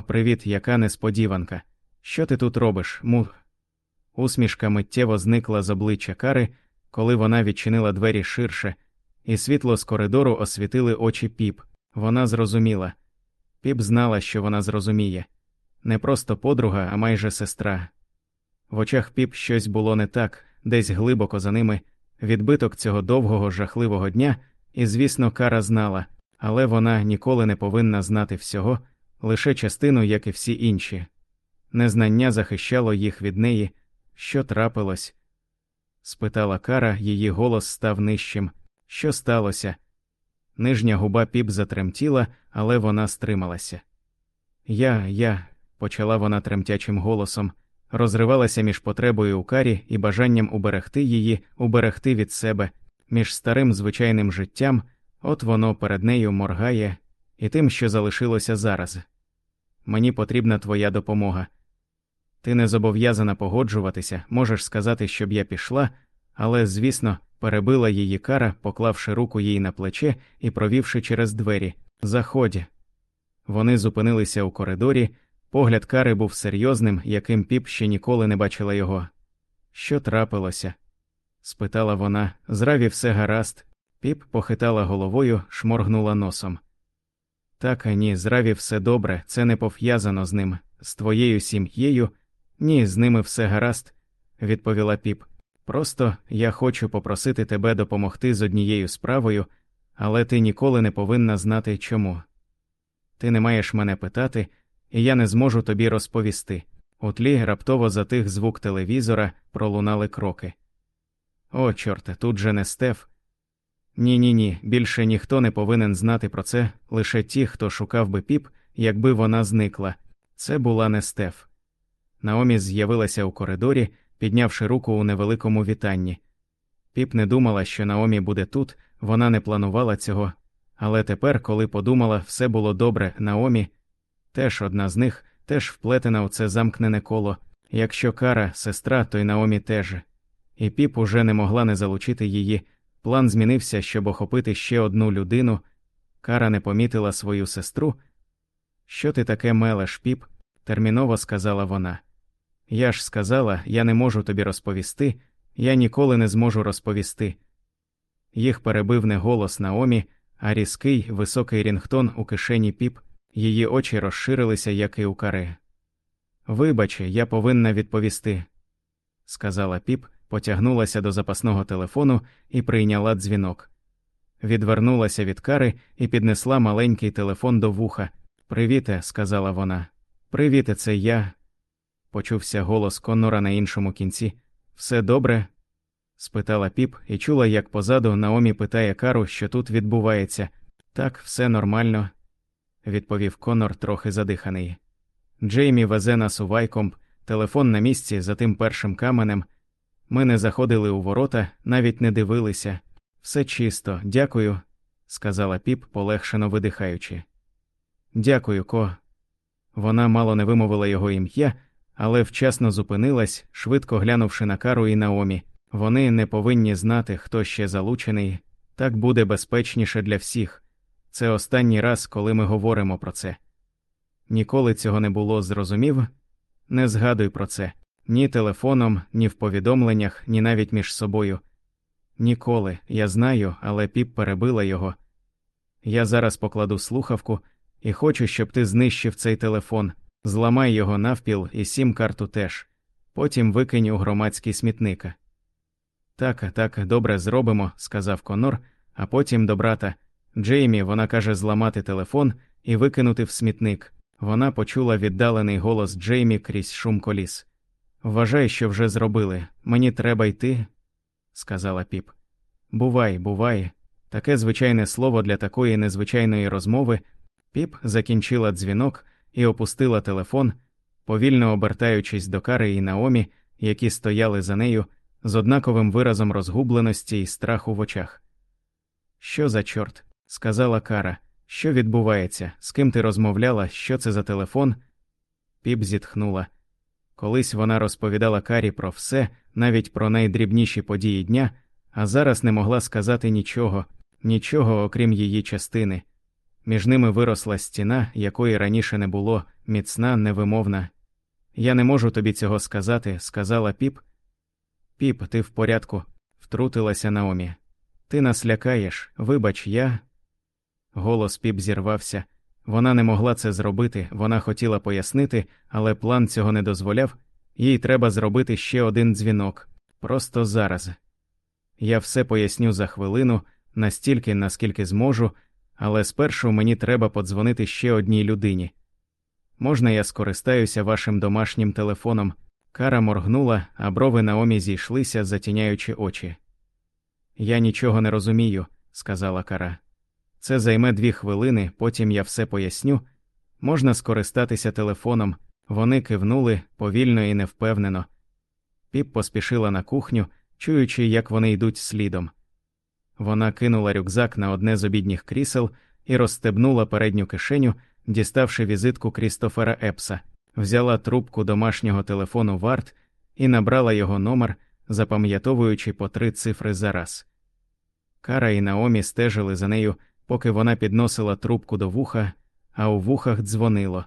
Привіт, яка несподіванка. Що ти тут робиш, му? Усмішка миттєво зникла з обличчя Кари, коли вона відчинила двері ширше, і світло з коридору освітили очі піп. Вона зрозуміла. Піп знала, що вона зрозуміє не просто подруга, а майже сестра. В очах піп щось було не так, десь глибоко за ними, відбиток цього довгого, жахливого дня, і, звісно, кара знала, але вона ніколи не повинна знати всього, лише частину, як і всі інші. Незнання захищало їх від неї, що трапилось? спитала кара, її голос став нижчим. Що сталося? Нижня губа піп затремтіла, але вона стрималася. Я, я, почала вона тремтячим голосом, розривалася між потребою у карі і бажанням уберегти її, уберегти від себе, між старим звичайним життям, от воно перед нею моргає, і тим, що залишилося зараз. Мені потрібна твоя допомога. Ти не зобов'язана погоджуватися, можеш сказати, щоб я пішла, але, звісно, перебила її кара, поклавши руку їй на плече і провівши через двері. Заходь. Вони зупинилися у коридорі, погляд кари був серйозним, яким піп ще ніколи не бачила його. Що трапилося? спитала вона. Зраві все гаразд. Піп похитала головою, шморгнула носом. Так, ні, зраві все добре, це не пов'язано з ним, з твоєю сім'єю. Ні, з ними все гаразд, відповіла піп. Просто я хочу попросити тебе допомогти з однією справою, але ти ніколи не повинна знати чому. Ти не маєш мене питати, і я не зможу тобі розповісти. У тлі раптово затих звук телевізора, пролунали кроки. О, чорте, тут же не Стеф. Ні, ні, ні, більше ніхто не повинен знати про це, лише ті, хто шукав би піп, якби вона зникла. Це була не Стеф. Наомі з'явилася у коридорі, піднявши руку у невеликому вітанні. Піп не думала, що Наомі буде тут, вона не планувала цього, але тепер, коли подумала, все було добре, Наомі теж одна з них, теж вплетена у це замкнене коло. Якщо кара, сестра, то й Наомі теж. І піп уже не могла не залучити її. План змінився, щоб охопити ще одну людину. Кара не помітила свою сестру. Що ти таке мелеш, піп? терміново сказала вона. Я ж сказала, я не можу тобі розповісти, я ніколи не зможу розповісти. Їх перебив не голос Наомі, а різкий, високий рінгтон у кишені піп, її очі розширилися, як і у каре. Вибач, я повинна відповісти, сказала піп, потягнулася до запасного телефону і прийняла дзвінок. Відвернулася від кари і піднесла маленький телефон до вуха. Привіте, сказала вона. Привіте, це я почувся голос Коннора на іншому кінці. Все добре? спитала піп і чула, як позаду Наомі питає Кару, що тут відбувається. Так, все нормально, відповів Коннор, трохи задиханий. Джеймі везе нас у Вайкомп, телефон на місці за тим першим каменем. Ми не заходили у ворота, навіть не дивилися. Все чисто, дякую, сказала піп, полегшено видихаючи. Дякую, ко. Вона мало не вимовила його ім'я, але вчасно зупинилась, швидко глянувши на кару і Наомі. Вони не повинні знати, хто ще залучений, так буде безпечніше для всіх. Це останній раз, коли ми говоримо про це. Ніколи цього не було, зрозумів? Не згадуй про це ні телефоном, ні в повідомленнях, ні навіть між собою. Ніколи, я знаю, але піп перебила його. Я зараз покладу слухавку і хочу, щоб ти знищив цей телефон. Зламай його навпіл і сім карту теж, потім викинь у громадський смітника. Так, так, добре зробимо, сказав Конор, а потім до брата. Джеймі, вона каже зламати телефон і викинути в смітник. Вона почула віддалений голос Джеймі крізь шум коліс. Вважай, що вже зробили. Мені треба йти, сказала піп. Бувай, бувай. Таке звичайне слово для такої незвичайної розмови. Піп закінчила дзвінок і опустила телефон, повільно обертаючись до кари і Наомі, які стояли за нею з однаковим виразом розгубленості і страху в очах. Що за чорт? сказала Кара. Що відбувається? З ким ти розмовляла? Що це за телефон? Піп зітхнула. Колись вона розповідала Карі про все, навіть про найдрібніші події дня, а зараз не могла сказати нічого, нічого, окрім її частини. Між ними виросла стіна, якої раніше не було, міцна, невимовна. Я не можу тобі цього сказати, сказала піп. Піп, ти в порядку, втрутилася Наомі. Ти нас лякаєш, вибач, я. Голос піп зірвався. Вона не могла це зробити, вона хотіла пояснити, але план цього не дозволяв, їй треба зробити ще один дзвінок. Просто зараз. Я все поясню за хвилину, настільки, наскільки зможу, але спершу мені треба подзвонити ще одній людині. Можна я скористаюся вашим домашнім телефоном? Кара моргнула, а брови Наомі зійшлися, затіняючи очі. Я нічого не розумію, сказала Кара. Це займе дві хвилини, потім я все поясню. Можна скористатися телефоном. Вони кивнули повільно і невпевнено. Піп поспішила на кухню, чуючи, як вони йдуть слідом. Вона кинула рюкзак на одне з обідніх крісел і розстебнула передню кишеню, діставши візитку Крістофера Епса, взяла трубку домашнього телефону Варт і набрала його номер, запам'ятовуючи по три цифри за раз. Кара і Наомі стежили за нею, поки вона підносила трубку до вуха, а у вухах дзвонило.